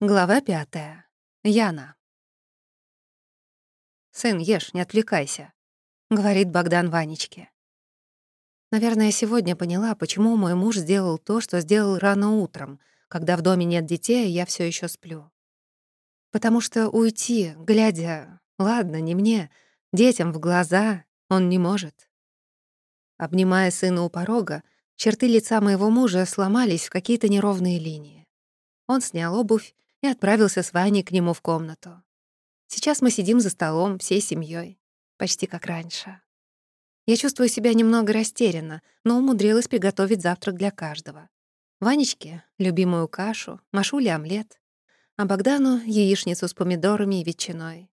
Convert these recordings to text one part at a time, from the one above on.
Глава пятая. Яна. «Сын, ешь, не отвлекайся», — говорит Богдан Ванечке. Наверное, сегодня поняла, почему мой муж сделал то, что сделал рано утром, когда в доме нет детей, и я все еще сплю. Потому что уйти, глядя, ладно, не мне, детям в глаза, он не может. Обнимая сына у порога, черты лица моего мужа сломались в какие-то неровные линии. Он снял обувь и отправился с Ваней к нему в комнату. Сейчас мы сидим за столом всей семьей, почти как раньше. Я чувствую себя немного растерянно, но умудрилась приготовить завтрак для каждого. Ванечке — любимую кашу, Машуле — омлет, а Богдану — яичницу с помидорами и ветчиной.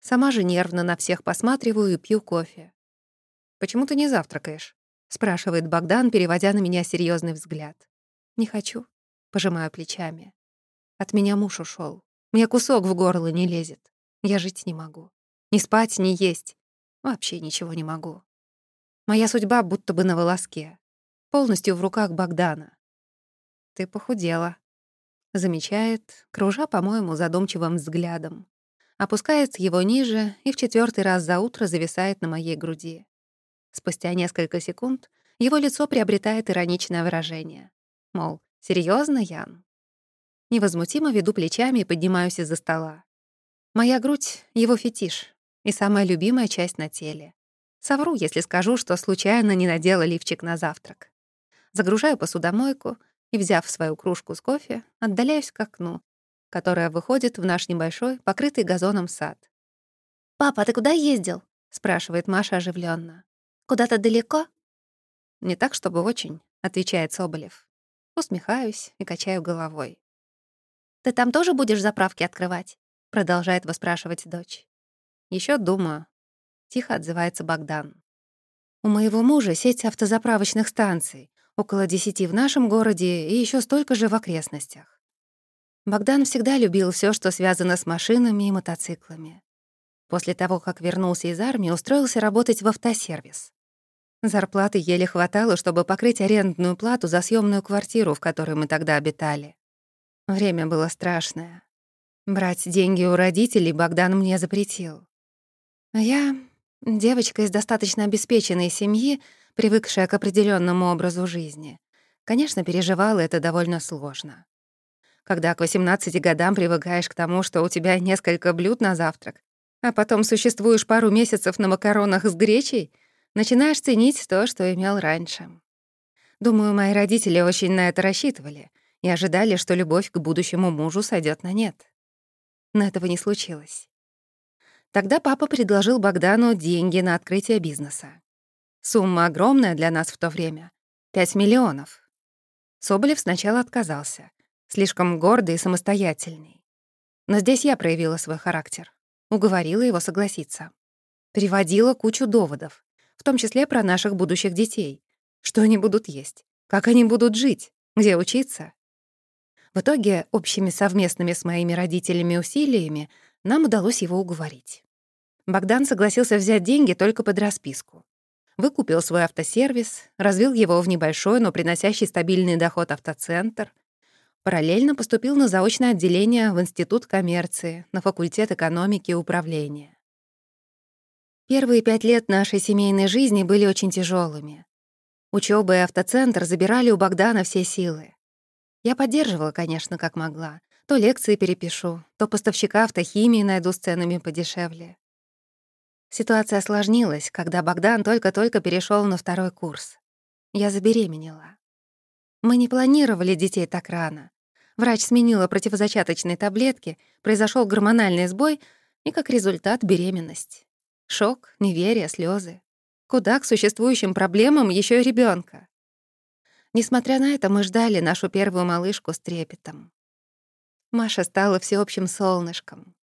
Сама же нервно на всех посматриваю и пью кофе. «Почему ты не завтракаешь?» — спрашивает Богдан, переводя на меня серьезный взгляд. «Не хочу», — пожимаю плечами. От меня муж ушел. Мне кусок в горло не лезет. Я жить не могу. Ни спать, ни есть. Вообще ничего не могу. Моя судьба будто бы на волоске. Полностью в руках Богдана. Ты похудела. Замечает, кружа, по-моему, задумчивым взглядом. Опускается его ниже и в четвертый раз за утро зависает на моей груди. Спустя несколько секунд его лицо приобретает ироничное выражение. Мол, серьезно, Ян? Невозмутимо веду плечами и поднимаюсь из-за стола. Моя грудь — его фетиш и самая любимая часть на теле. Совру, если скажу, что случайно не надела лифчик на завтрак. Загружаю посудомойку и, взяв свою кружку с кофе, отдаляюсь к окну, которое выходит в наш небольшой, покрытый газоном сад. «Папа, ты куда ездил?» — спрашивает Маша оживленно. «Куда-то далеко?» «Не так, чтобы очень», — отвечает Соболев. Усмехаюсь и качаю головой. «Ты там тоже будешь заправки открывать?» — продолжает выспрашивать дочь. Еще думаю», — тихо отзывается Богдан. «У моего мужа сеть автозаправочных станций, около десяти в нашем городе и еще столько же в окрестностях. Богдан всегда любил все, что связано с машинами и мотоциклами. После того, как вернулся из армии, устроился работать в автосервис. Зарплаты еле хватало, чтобы покрыть арендную плату за съемную квартиру, в которой мы тогда обитали. Время было страшное. Брать деньги у родителей Богдан мне запретил. Я, девочка из достаточно обеспеченной семьи, привыкшая к определенному образу жизни, конечно, переживала это довольно сложно. Когда к 18 годам привыкаешь к тому, что у тебя несколько блюд на завтрак, а потом существуешь пару месяцев на макаронах с гречей, начинаешь ценить то, что имел раньше. Думаю, мои родители очень на это рассчитывали — и ожидали, что любовь к будущему мужу сойдет на нет. Но этого не случилось. Тогда папа предложил Богдану деньги на открытие бизнеса. Сумма огромная для нас в то время — 5 миллионов. Соболев сначала отказался, слишком гордый и самостоятельный. Но здесь я проявила свой характер, уговорила его согласиться. Приводила кучу доводов, в том числе про наших будущих детей. Что они будут есть, как они будут жить, где учиться. В итоге, общими совместными с моими родителями усилиями, нам удалось его уговорить. Богдан согласился взять деньги только под расписку. Выкупил свой автосервис, развил его в небольшой, но приносящий стабильный доход автоцентр. Параллельно поступил на заочное отделение в Институт коммерции, на факультет экономики и управления. Первые пять лет нашей семейной жизни были очень тяжелыми. Учёба и автоцентр забирали у Богдана все силы. Я поддерживала, конечно, как могла. То лекции перепишу, то поставщика автохимии найду с ценами подешевле. Ситуация осложнилась, когда Богдан только-только перешел на второй курс. Я забеременела. Мы не планировали детей так рано. Врач сменила противозачаточные таблетки, произошел гормональный сбой и, как результат, беременность. Шок, неверие, слезы. Куда к существующим проблемам еще и ребенка? Несмотря на это, мы ждали нашу первую малышку с трепетом. Маша стала всеобщим солнышком.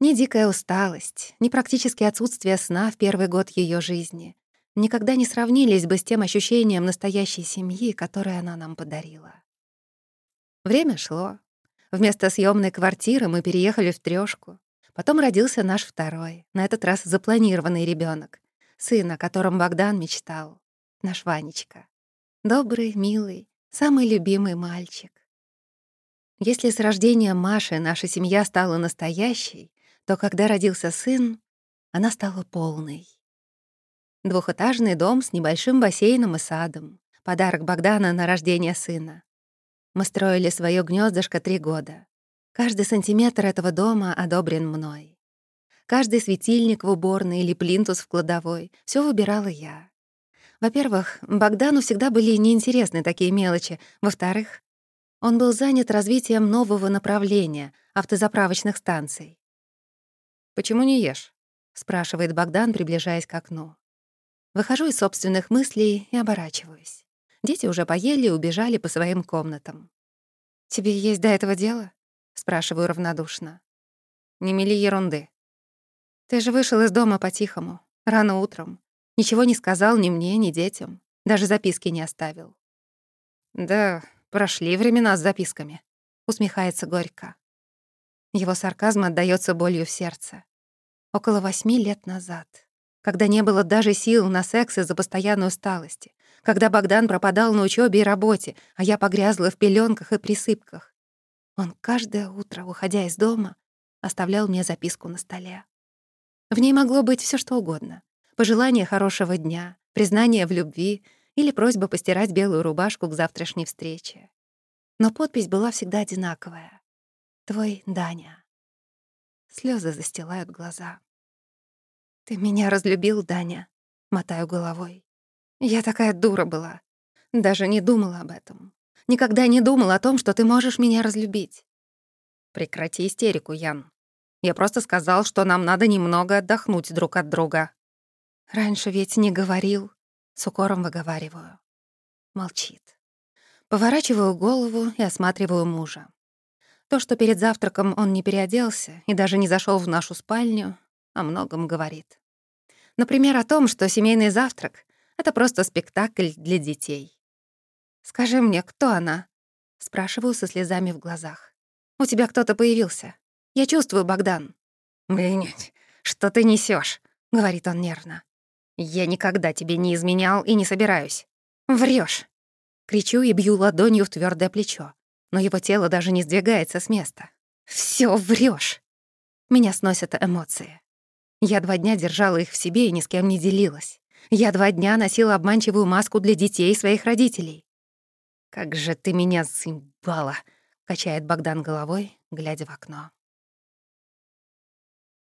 Ни дикая усталость, ни практически отсутствие сна в первый год ее жизни никогда не сравнились бы с тем ощущением настоящей семьи, которое она нам подарила. Время шло. Вместо съемной квартиры мы переехали в трёшку. Потом родился наш второй, на этот раз запланированный ребенок, сын, о котором Богдан мечтал, наш Ванечка. Добрый, милый, самый любимый мальчик. Если с рождением Маши наша семья стала настоящей, то когда родился сын, она стала полной. Двухэтажный дом с небольшим бассейном и садом. Подарок Богдана на рождение сына. Мы строили свое гнездышко три года. Каждый сантиметр этого дома одобрен мной. Каждый светильник в уборной или плинтус в кладовой — все выбирала я. Во-первых, Богдану всегда были неинтересны такие мелочи. Во-вторых, он был занят развитием нового направления — автозаправочных станций. «Почему не ешь?» — спрашивает Богдан, приближаясь к окну. Выхожу из собственных мыслей и оборачиваюсь. Дети уже поели и убежали по своим комнатам. «Тебе есть до этого дело?» — спрашиваю равнодушно. «Не мели ерунды. Ты же вышел из дома по-тихому, рано утром. Ничего не сказал ни мне, ни детям. Даже записки не оставил». «Да, прошли времена с записками», — усмехается горько. Его сарказм отдаётся болью в сердце. Около восьми лет назад, когда не было даже сил на секс из-за постоянной усталости, когда Богдан пропадал на учебе и работе, а я погрязла в пеленках и присыпках. Он каждое утро, уходя из дома, оставлял мне записку на столе. В ней могло быть все что угодно. Пожелание хорошего дня, признание в любви или просьба постирать белую рубашку к завтрашней встрече. Но подпись была всегда одинаковая. «Твой Даня». Слезы застилают глаза. «Ты меня разлюбил, Даня», — мотаю головой. «Я такая дура была. Даже не думала об этом. Никогда не думала о том, что ты можешь меня разлюбить». «Прекрати истерику, Ян. Я просто сказал, что нам надо немного отдохнуть друг от друга». «Раньше ведь не говорил». С укором выговариваю. Молчит. Поворачиваю голову и осматриваю мужа. То, что перед завтраком он не переоделся и даже не зашел в нашу спальню, о многом говорит. Например, о том, что семейный завтрак — это просто спектакль для детей. «Скажи мне, кто она?» — спрашиваю со слезами в глазах. «У тебя кто-то появился. Я чувствую, Богдан». «Блин, что ты несешь? говорит он нервно. «Я никогда тебе не изменял и не собираюсь. Врешь. Кричу и бью ладонью в твердое плечо, но его тело даже не сдвигается с места. Все врешь. Меня сносят эмоции. Я два дня держала их в себе и ни с кем не делилась. Я два дня носила обманчивую маску для детей своих родителей. «Как же ты меня заебала!» — качает Богдан головой, глядя в окно.